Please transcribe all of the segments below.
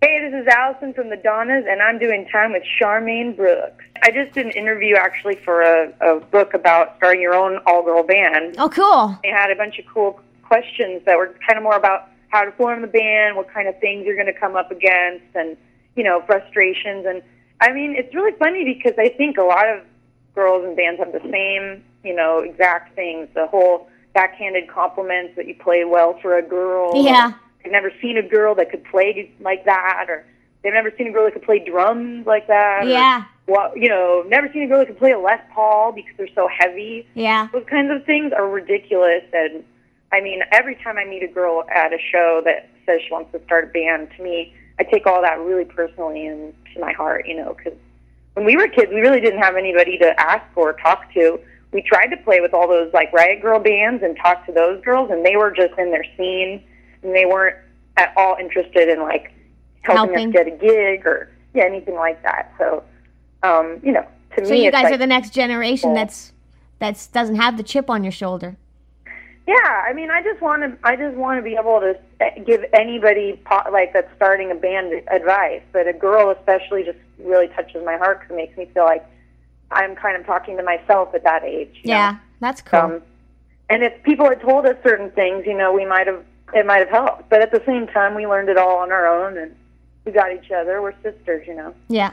Hey, this is Allison from the Donnas, and I'm doing time with Charmaine Brooks. I just did an interview actually for a, a book about starting your own all girl band. Oh, cool. They had a bunch of cool questions that were kind of more about how to form the band, what kind of things you're going to come up against, and, you know, frustrations. And I mean, it's really funny because I think a lot of girls and bands have the same, you know, exact things. The whole backhanded compliments that you play well for a girl. Yeah. They've never seen a girl that could play like that, or they've never seen a girl that could play drums like that. or, Yeah. well, you know, never seen a girl that could play a Les Paul because they're so heavy. Yeah. Those kinds of things are ridiculous. And I mean, every time I meet a girl at a show that says she wants to start a band, to me, I take all that really personally and to my heart, you know, because when we were kids, we really didn't have anybody to ask or talk to. We tried to play with all those like riot grrrl bands and talk to those girls, and they were just in their scene, and they weren't at all interested in like helping Helping. us get a gig or yeah anything like that. So, um, you know, to So me, you guys like, are the next generation cool. that's that's doesn't have the chip on your shoulder. Yeah, I mean, I just want to. I just want to be able to give anybody like that's starting a band advice, but a girl especially just really touches my heart because it makes me feel like I'm kind of talking to myself at that age. you Yeah, know? that's cool. Um, and if people had told us certain things, you know, we might have it might have helped. But at the same time, we learned it all on our own, and we got each other. We're sisters, you know. yeah.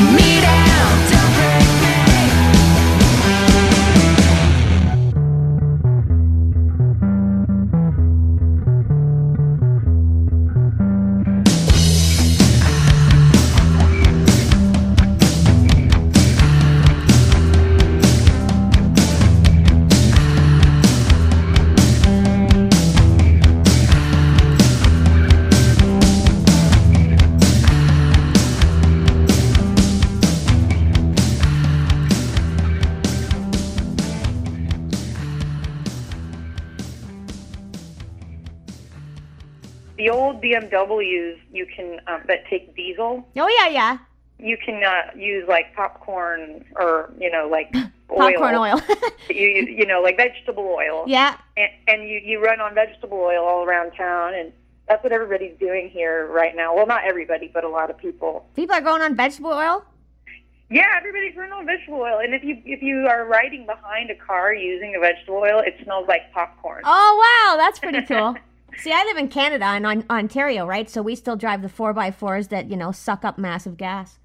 me can um, that take diesel. Oh yeah, yeah. You can uh, use like popcorn or you know like oil. Popcorn oil. You, you know like vegetable oil. yeah. and, and you you run on vegetable oil all around town, and that's what everybody's doing here right now. Well, not everybody, but a lot of people. People are going on vegetable oil. Yeah, everybody's running on vegetable oil, and if you if you are riding behind a car using a vegetable oil, it smells like popcorn. Oh wow, that's pretty cool. See, I live in Canada and on- Ontario, right? So we still drive the four by fours that you know suck up massive gas.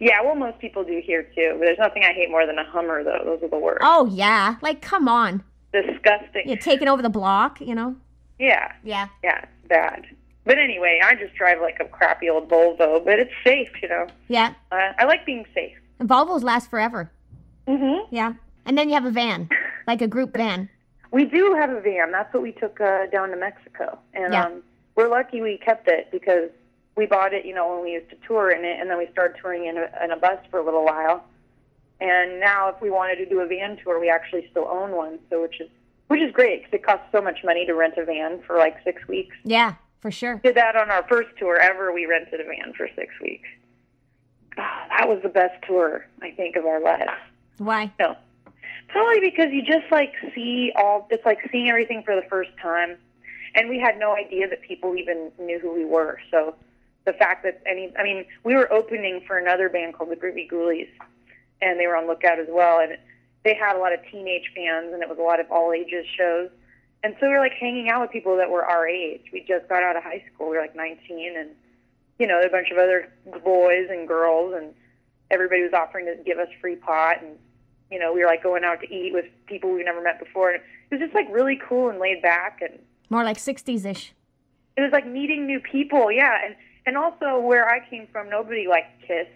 Yeah, well, most people do here too. But there's nothing I hate more than a Hummer, though. Those are the worst. Oh yeah, like come on, Disgusting. you're taking over the block, you know? Yeah, Yeah. yeah, it's bad. But anyway, I just drive like a crappy old Volvo, but it's safe, you know. Yeah. Uh, I like being safe. And Volvos last forever. Mm-hmm. Yeah. And then you have a van, like a group van. We do have a van. That's what we took uh, down to Mexico, and Yeah. um, we're lucky we kept it because we bought it, you know, when we used to tour in it, and then we started touring in a, in a bus for a little while. And now, if we wanted to do a van tour, we actually still own one, so which is which is great because it costs so much money to rent a van for like six weeks. Yeah, for sure. Did that on our first tour ever. We rented a van for six weeks. Oh, that was the best tour I think of our lives. Why? No. Probably because you just like see all it's like seeing everything for the first time. And we had no idea that people even knew who we were. So the fact that any I mean, we were opening for another band called the Groovy Ghoulies and they were on Lookout as well and they had a lot of teenage fans and it was a lot of all ages shows. And so we were like hanging out with people that were our age. We just got out of high school. We were like 19 and you know, a bunch of other boys and girls and everybody was offering to give us free pot and you know, we were like going out to eat with people we've never met before. And it was just like really cool and laid back, and More like 60s ish. it was like meeting new people. Yeah, and and also where I came from, nobody liked Kiss,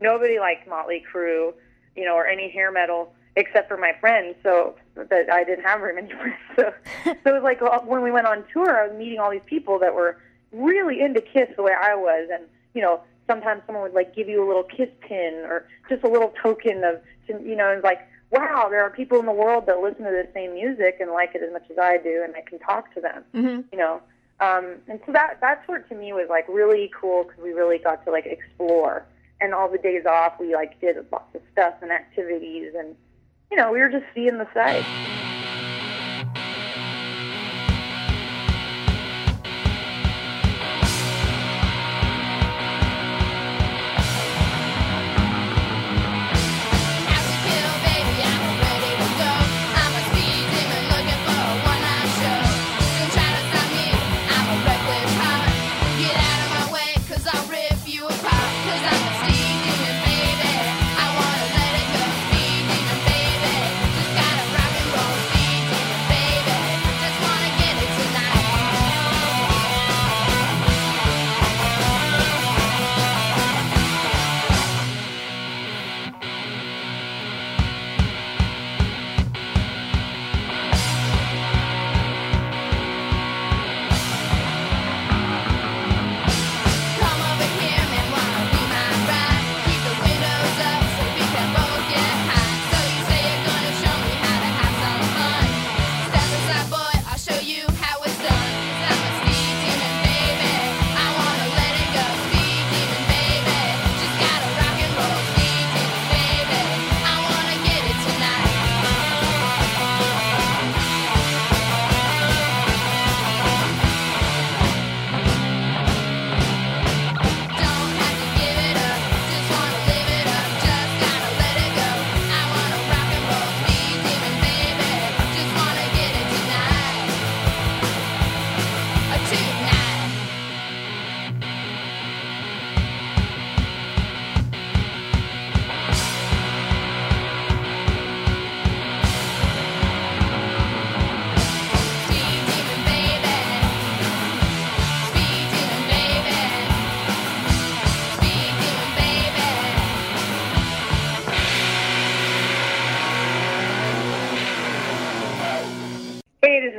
nobody liked Motley Crue, you know, or any hair metal except for my friends. So that I didn't have very many friends. So so it was like when we went on tour, I was meeting all these people that were really into Kiss the way I was, and you know, sometimes someone would like give you a little Kiss pin or just a little token of, you know, it's like, wow, there are people in the world that listen to the same music and like it as much as I do, and I can talk to them, hmm you know. Um, and so that that tour to me was like really cool because we really got to like explore. And all the days off, we like did lots of stuff and activities, and you know, we were just seeing the sights.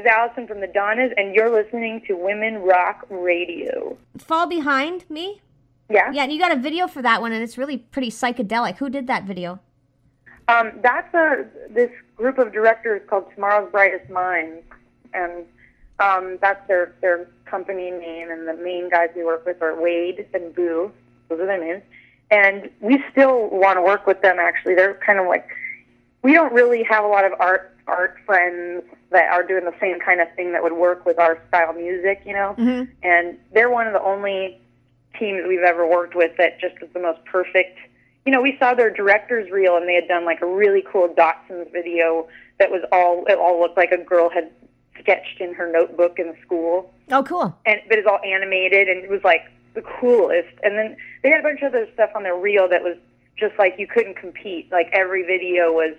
Is Allison from the Donnas, and you're listening to Women Rock Radio. Fall Behind Me? Yeah? Yeah, and you got a video for that one, and it's really pretty psychedelic. Who did that video? Um, that's a this group of directors called Tomorrow's Brightest Minds, and um, that's their their company name, and the main guys we work with are Wade and Boo. Those are their names. And we still want to work with them. Actually, they're kind of like we don't really have a lot of art art friends that are doing the same kind of thing that would work with our style music, you know. Mhm. And they're one of the only teams we've ever worked with that just is the most perfect. You know, we saw their director's reel, and they had done like a really cool Datsuns video that was all it all looked like a girl had sketched in her notebook in school Oh, cool. and but it's all animated and it was like the coolest. And then they had a bunch of other stuff on their reel that was just like you couldn't compete. Like every video was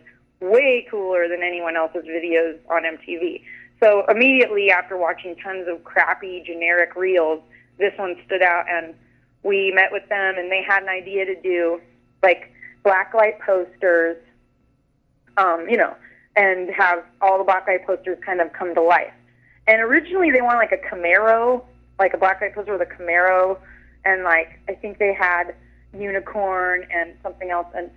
way cooler than anyone else's videos on MTV. So immediately after watching tons of crappy generic reels, this one stood out and we met with them and they had an idea to do like blacklight posters um, you know, and have all the blacklight posters kind of come to life. And originally they wanted like a Camaro, like a blacklight poster with a Camaro, and like I think they had unicorn and something else. And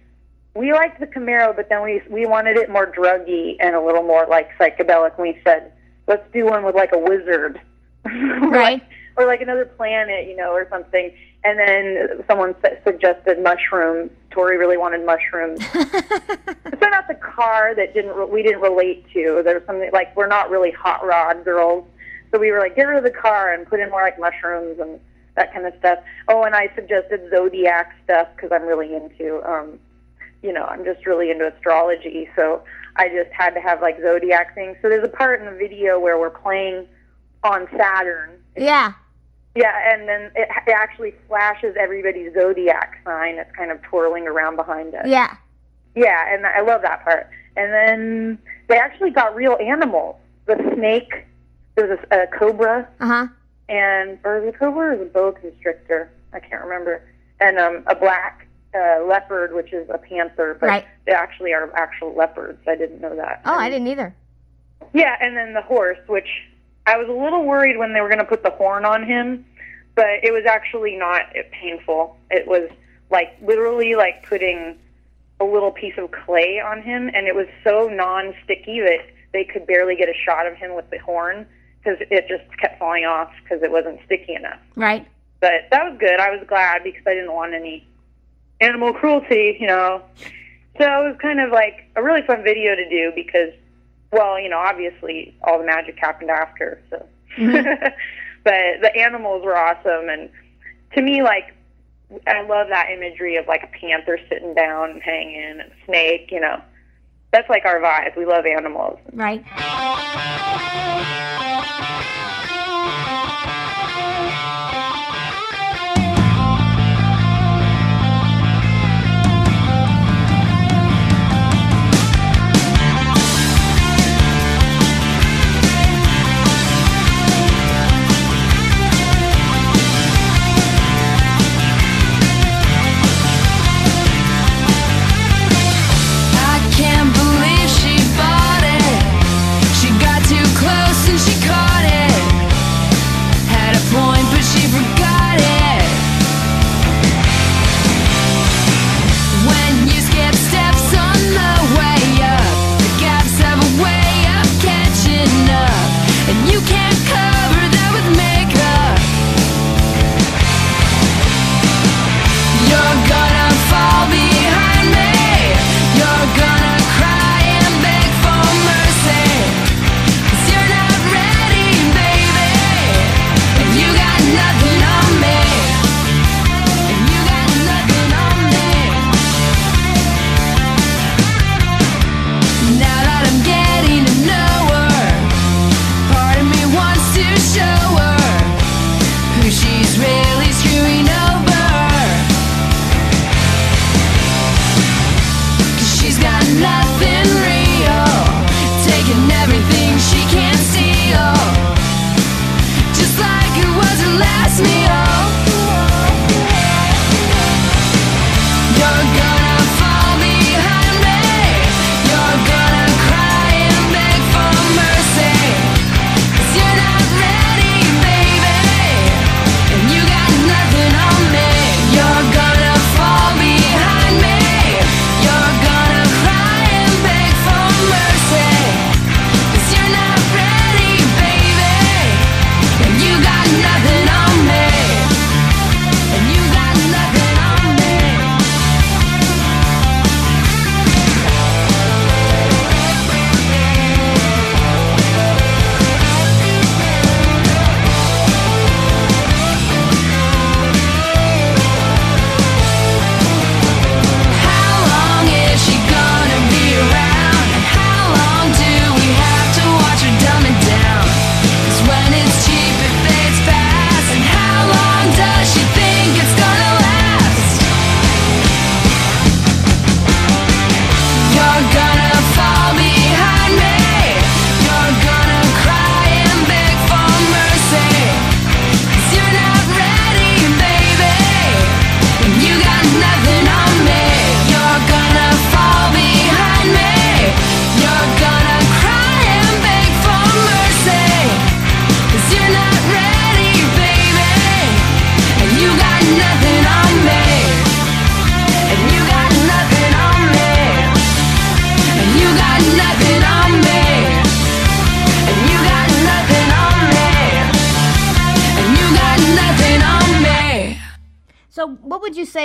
we liked the Camaro, but then we we wanted it more druggy and a little more like psychedelic. And we said, let's do one with like a wizard, Or, Right. like, or like another planet, you know, or something. And then someone su- suggested mushrooms. Torry really wanted mushrooms. so not the car that didn't re- we didn't relate to. There's something like we're not really hot rod girls, so we were like get rid of the car and put in more like mushrooms and that kind of stuff. Oh, and I suggested zodiac stuff because I'm really into, um, you know, I'm just really into astrology. So I just had to have like zodiac things. So there's a part in the video where we're playing on Saturn. Yeah. Yeah, and then it, it actually flashes everybody's zodiac sign that's kind of twirling around behind us. Yeah. Yeah, and I love that part. And then they actually got real animals. The snake, there was a, a cobra, Uh huh. and or the cobra or the boa constrictor, I can't remember, and um, a black uh, leopard, which is a panther, but Right. they actually are actual leopards. I didn't know that. Oh, I didn't either. yeah, and then the horse, which I was a little worried when they were going to put the horn on him, but it was actually not painful. It was like literally like putting a little piece of clay on him, and it was so non-sticky that they could barely get a shot of him with the horn because it just kept falling off because it wasn't sticky enough. Right. But that was good. I was glad because I didn't want any animal cruelty, you know. So it was kind of like a really fun video to do because, well, you know, obviously all the magic happened after. So, mm-hmm. but the animals were awesome, and to me, like, I love that imagery of like a panther sitting down and hanging, and a snake. You know, that's like our vibe. We love animals. Right.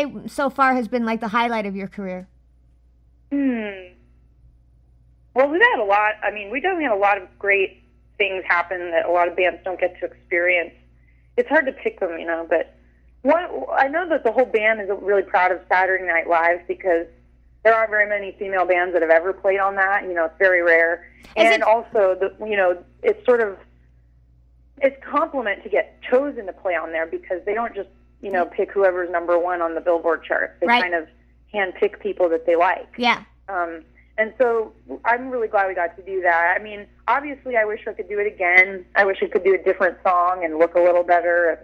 Say so far has been like the highlight of your career? Hmm. Well, we've had a lot. I mean, we definitely had a lot of great things happen that a lot of bands don't get to experience. It's hard to pick them, you know. But one, I know that the whole band is really proud of Saturday Night Live because there aren't very many female bands that have ever played on that. You know, it's very rare. Is and it- also, the you know, it's sort of it's compliment to get chosen to play on there because they don't just you know pick whoever's number one on the Billboard charts. They Right. kind of hand pick people that they like. Yeah. Um, and so I'm really glad we got to do that. I mean, obviously, I wish I could do it again. I wish I could do a different song and look a little better and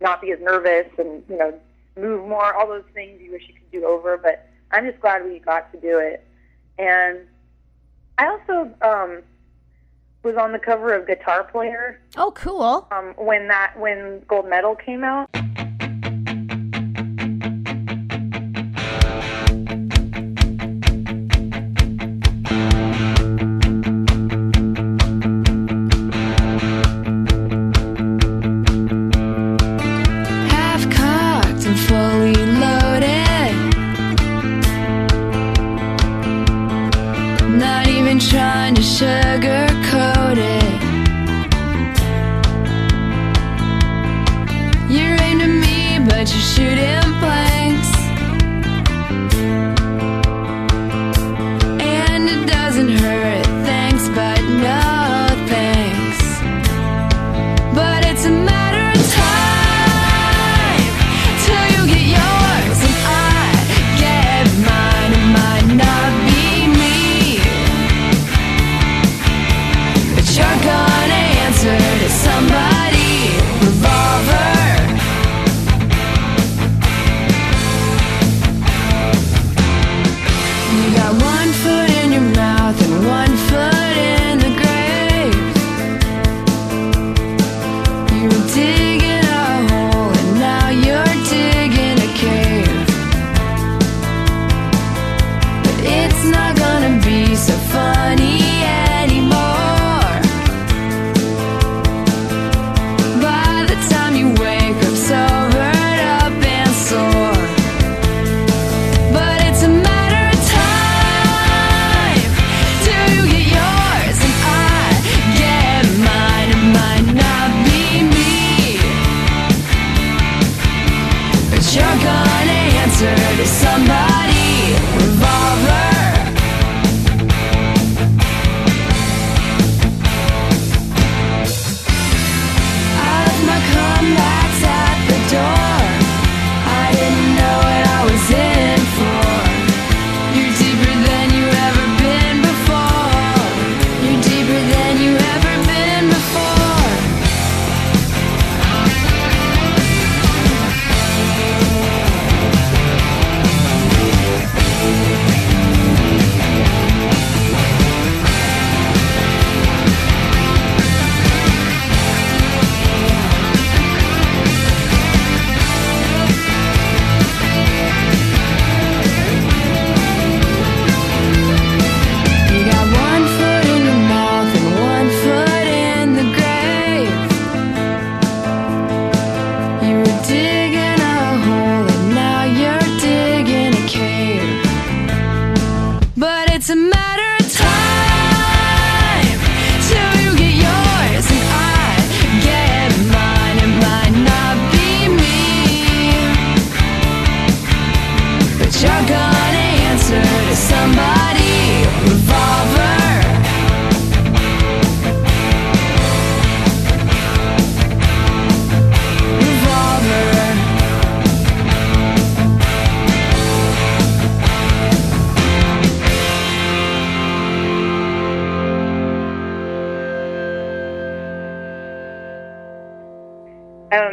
not be as nervous and, you know, move more, all those things you wish you could do over. But I'm just glad we got to do it. And I also um, was on the cover of Guitar Player Oh, cool. um, when that when Gold Medal came out.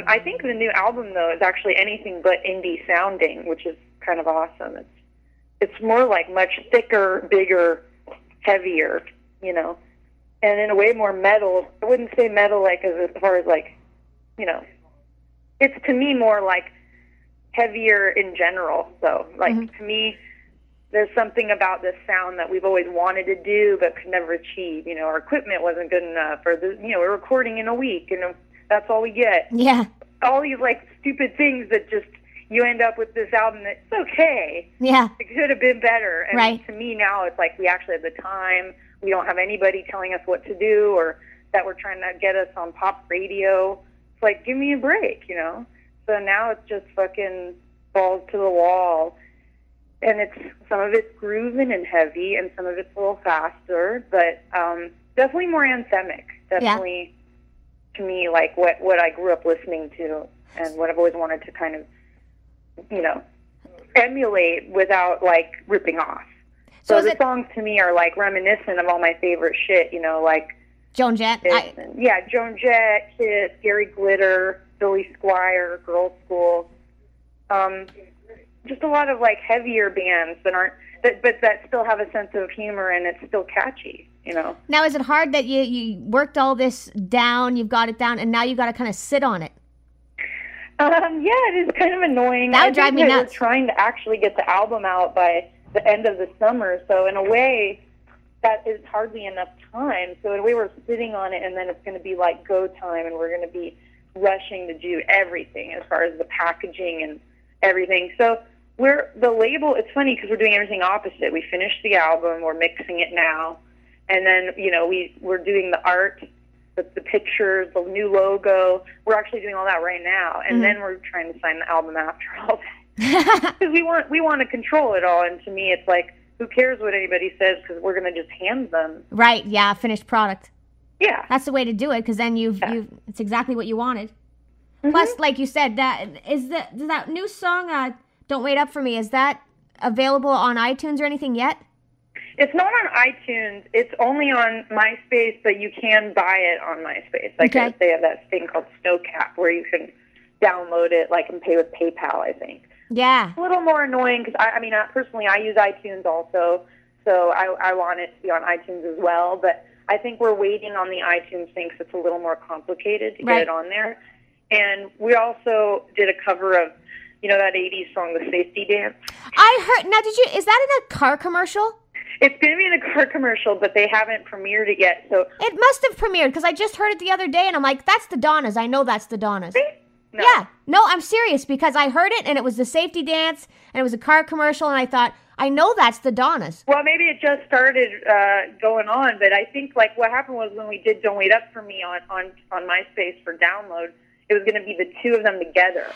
I think the new album though is actually anything but indie sounding, which is kind of awesome. It's it's more like much thicker, bigger, heavier, you know, and in a way more metal. I wouldn't say metal like as, as far as like, you know, it's to me more like heavier in general. So like mm-hmm. to me, there's something about this sound that we've always wanted to do but could never achieve. You know, our equipment wasn't good enough, or the you know we're recording in a week, and that's all we get Yeah. All these like stupid things that just you end up with this album that's okay. Yeah. It could have been better. And Right. to me now, it's like we actually have the time. We don't have anybody telling us what to do or that we're trying to get us on pop radio. It's like, give me a break, you know? So now it's just fucking balls to the wall. And it's some of it's grooving and heavy, and some of it's a little faster, but um, definitely more anthemic. Definitely, to me, like what what I grew up listening to, and what I've always wanted to kind of, you know, emulate without like ripping off. So So, the it- songs to me are like reminiscent of all my favorite shit. You know, like Joan Jett. I, yeah, Joan Jett, Kiss, Gary Glitter, Billy Squier, Girls School. Um, just a lot of like heavier bands that aren't, that, but that still have a sense of humor and it's still catchy. You know. now, is it hard that you you worked all this down, you've got it down, and now you've got to kind of sit on it? Um, yeah, it is kind of annoying. That would drive me nuts. We're trying to actually get the album out by the end of the summer, so in a way, that is hardly enough time. So in a way, we're sitting on it, and then it's going to be like go time, and we're going to be rushing to do everything as far as the packaging and everything. So we're the label. It's funny because we're doing everything opposite. We finished the album, we're mixing it now, and then you know we we're doing the art the, the pictures, the new logo. We're actually doing all that right now, and then we're trying to sign the album after all that because we want we want to control it all. And to me, it's like who cares what anybody says because we're going to just hand them. Right? Yeah, finished product. Yeah, That's the way to do it because then you've Yeah. you it's exactly what you wanted. Mm-hmm. Plus, like you said, that is the that new song. Uh, Don't wait up for me. Is that available on iTunes or anything yet? It's not on iTunes. It's only on MySpace, but you can buy it on MySpace. Like Okay. they have that thing called Snocap where you can download it, like and pay with PayPal. I think. Yeah. a little more annoying because I, I mean, uh, personally, I use iTunes also, so I, I want it to be on iTunes as well. But I think we're waiting on the iTunes thing, 'cause it's a little more complicated to Right. get it on there. And we also did a cover of, you know, that '80s song, "The Safety Dance." I heard. Now, did you? Is that in a car commercial? It's going to be in a car commercial, but they haven't premiered it yet. So It must have premiered because I just heard it the other day, and I'm like, "That's the Donnas. I know that's the Donnas." no. Yeah. No, I'm serious because I heard it, and it was the safety dance, and it was a car commercial, and I thought, I know that's the Donnas. Well, maybe it just started uh, going on, but I think like what happened was when we did "Don't Wait Up for Me" on on on MySpace for download, it was going to be the two of them together.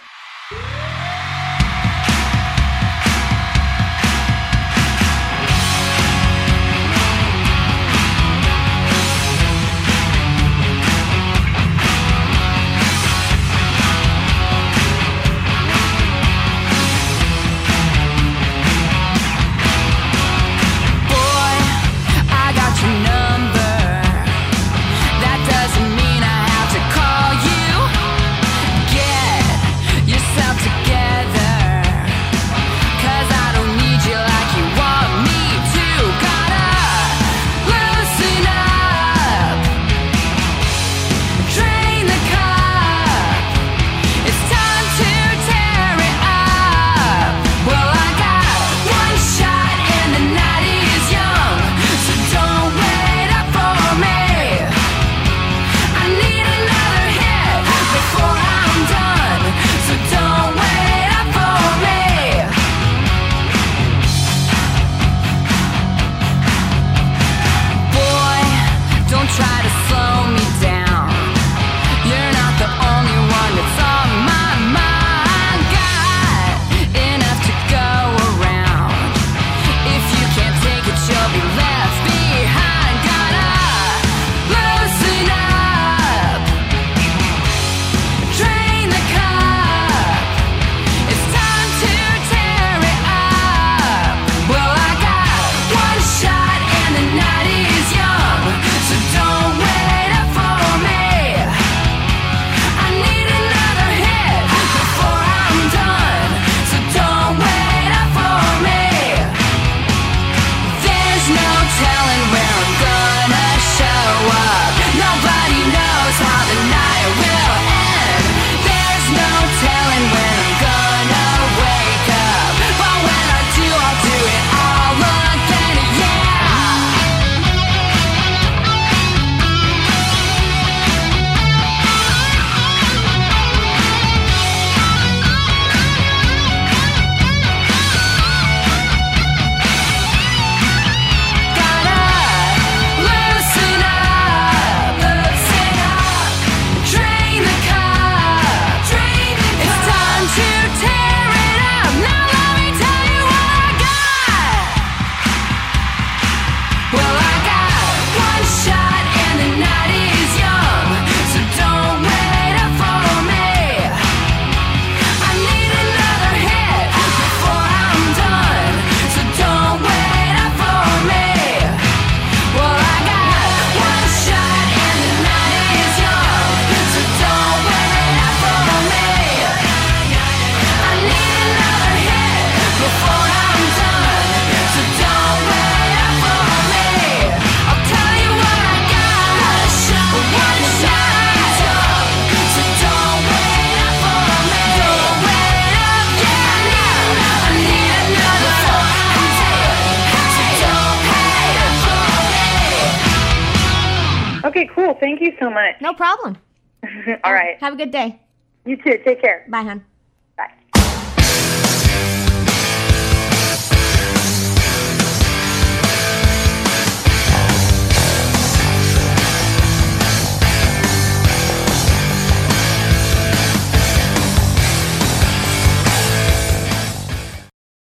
So much. No problem. All right. Have a good day. You too. Take care. Bye, hon.